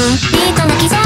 ビートの刻み